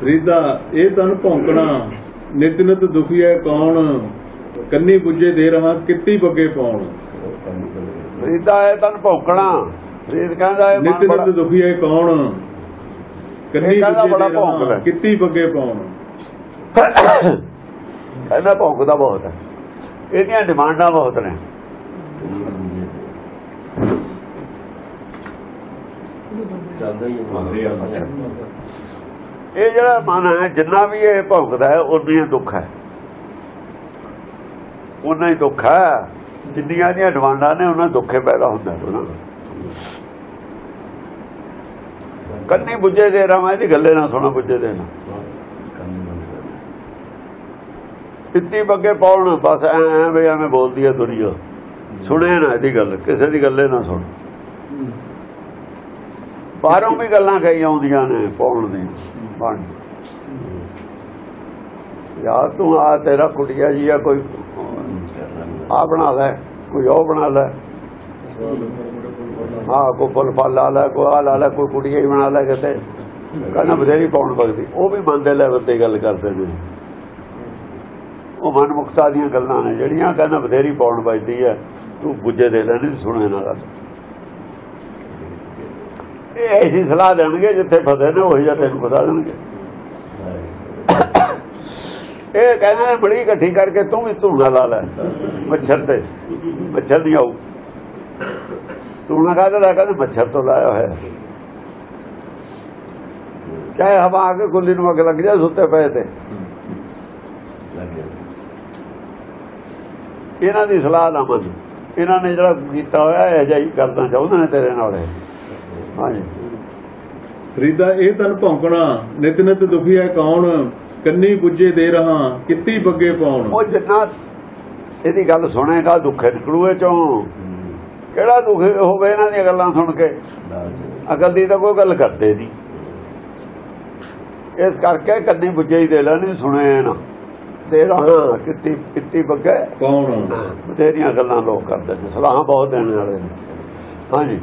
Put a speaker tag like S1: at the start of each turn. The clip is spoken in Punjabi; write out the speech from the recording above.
S1: ਫਰੀਦਾ ਇਹ ਤਨ ਭੌਂਕਣਾ। ਨਿਤ ਨਿਤ ਦੁਖੀਐ ਕੌਣ? ਕੰਨੀ ਬੁੱਝੇ ਦੇ ਰਹਾ ਕਿੱਤੀ ਬੱਗੇ ਪਾਉਣ।
S2: ਫਰੀਦਾ ਹੈ ਤਨ ਭੌਂਕਣਾ। ਫਰੀਦ ਕਹਿੰਦਾ ਇਹ
S1: ਨਿਤ
S2: ਮਨ ਬੜਾ
S1: ਨਿਤ ਦੁਖੀਐ ਕੌਣ? ਕੰਨੀ
S2: ਇਹ ਕਹਿੰਦਾ
S1: ਬੁੱਝੇ
S2: ਬੜਾ
S1: ਦੇ ਰਹਾ
S2: ਭੌਂਕਦਾ।
S1: ਕਿੱਤੀ ਬੱਗੇ ਪਾਉਣ।
S2: ਕਹਿੰਦਾ ਭੌਂਕਦਾ ਬਹੁਤ ਹੈ। ਇਹਦੀਆਂ ਡਿਮਾਂਡਾਂ ਬਹੁਤ ਨੇ। ਇਹ ਜਿਹੜਾ ਮਨ ਹੈ, ਜਿੰਨਾ ਵੀ ਇਹ ਭੌਂਕਦਾ ਹੈ, ਉਨੀ ਹੀ ਦੁੱਖ ਹੈ। ਉਨਾ ਹੀ ਦੁੱਖ ਹੈ। ਜਿੰਨੀਆਂ ਦੀਆਂ ਡਿਮਾਂਡਾਂ ਨੇ ਉਹਨਾਂ ਦੁੱਖੇ ਪੈਦਾ ਹੁੰਦਾ ਉਹਨਾਂ ਕੰਨੀ ਬੁੱਝੇ ਦੇ ਰਹਾ ਇਹਦੀ ਗੱਲੇ ਨਾ ਸੁਣਾ, ਬੁੱਝੇ ਦੇ ਨਾ। ਇੱਤੀ ਬੱਗੇ ਪਾਉਣ, ਬਸ ਐ ਐ ਵੀ ਐਵੇਂ ਬੋਲਦੀ ਹੈ ਦੁਨੀਆ। ਸੁਣੇ ਨਾ ਇਹਦੀ ਗੱਲ, ਕਿਸੇ ਦੀ ਗੱਲੇ ਨਾ ਸੁਣ। ਬਾਹਰੋਂ ਵੀ ਗੱਲਾਂ ਕਹੀ ਆਉਂਦੀਆਂ ਨੇ, ਪਾਉਣ ਦੀ। ਬਣ। ਯਾਰ ਤੂੰ ਆ, ਤੇਰਾ ਕੁੜੀਆ ਜੀ ਆ, ਕੋਈ ਆ ਬਣਾ ਲੈ, ਕੋਈ ਉਹ ਬਣਾ ਲੈ। ਹਾਂ, ਕੋਈ ਫੁੱਲ ਫਲ ਲਾ ਲੈ, ਕੋਈ ਆ ਲਾ ਲੈ, ਕੋਈ ਕੁੜੀਆ ਹੀ ਬਣਾ ਲੈ ਕਿਤੇ। ਕਹਿੰਦਾ ਬਥੇਰੀ ਪਾਉਣ ਬਗਦੀ ਉਹ ਵੀ ਮੰਨਦੇ ਦੇ ਲੈਵਲ ਤੇ ਗੱਲ ਕਰਦੇ ਨੇ। ਉਹ ਮਨ ਮੁਖਤਾ ਦੀਆਂ ਗੱਲਾਂ ਨੇ, ਜਿਹੜੀਆਂ ਕਹਿੰਦਾ ਬਥੇਰੀ ਪਾਉਣ ਵੱਜਦੀ ਹੈ, ਤੂੰ ਬੁੱਝੇ ਦੇ ਲੈਣੀ ਸੁਣੇ ਨਾ ਗੱਲ। ਇਹ ਐਸੀ ਸਲਾਹ ਦੇਣਗੇ ਜਿੱਥੇ ਫਸੇ ਨੇ, ਉਹੀ ਜਿਹਾ ਤੈਨੂੰ ਫਸਾ ਦੇਣਗੇ। ਇਹ ਕਹਿੰਦੇ ਨੇ, ਬੜੀ ਇਕੱਠੀ ਕਰਕੇ ਤੂੰ ਵੀ ਧੂਣਾ ਲਾ ਲੈ, ਮੱਛਰ ਤੇ, ਮੱਛਰ ਨਹੀਂ ਆਊ ਧੂਣਾ ਕਾਹਦਾ ਲਾ ਕਹਿੰਦੇ ਮੱਛਰ ਤੋਂ ਲਾਇਆ ਹੋਇਆ। ਚਾਹੇ ਹਵਾ ਆ ਕੇ ਗੁੱਲੀ ਨੂੰ ਅੱਗ ਲੱਗ ਜਾ ਸੁੱਤੇ ਪਏ ਤੇ। ਇਹਨਾਂ ਦੀ ਸਲਾਹ ਨਾ ਮੰਨ। ਇਹਨਾਂ ਨੇ ਜਿਹੜਾ ਕੀਤਾ ਹੋਇਆ, ਇਹ ਜਿਹਾ ਕਰਨਾ ਚਾਹੁੰਦੇ ਨੇ ਤੇਰੇ ਨਾਲ ਹਾਂਜੀ।
S1: ਫਰੀਦਾ ਇਹ ਤਨ ਭੌਂਕਣਾ ਨਿਤ ਨਿਤ ਦੁਖੀਐ ਕੌਣ? ਕੰਨੀ ਬੁੱਝੇ ਦੇ ਰਹਾ ਕਿੱਤੀ ਬੱਗੇ ਪਾਉਣ?
S2: ਉਹ ਜਿੰਨਾ ਇਹਦੀ ਗੱਲ ਸੁਣੇਗਾ ਦੁੱਖੇ ਨਿਕਲੂਏ ਚੋਂ। ਕਿਹੜਾ ਦੁੱਖ ਹੋਵੇ ਇਹਨਾਂ ਦੀਆਂ ਗੱਲਾਂ ਸੁਣ ਕੇ? ਅਕਲ ਦੀ ਤਾਂ ਕੋਈ ਗੱਲ ਕਰਦੇ ਨਹੀਂ। ਇਸ ਕਰਕੇ ਕੰਨੀ ਬੁੱਝੇ ਹੀ ਦੇ ਲੈਣੀ ਸੁਣੇ ਨਾ ਤੇ ਰਹਾ ਕਿੱਤੀ ਕਿੱਤੀ ਬੱਗੇ।
S1: ਕੌਣ?
S2: ਬਥੇਰੀਆਂ ਗੱਲਾਂ ਲੋਕ ਕਰਦੇ ਨੇ ਸਲਾਹਾਂ ਬਹੁਤ ਦੇਣ ਵਾਲੇ ਨੇ। ਹਾਂਜੀ।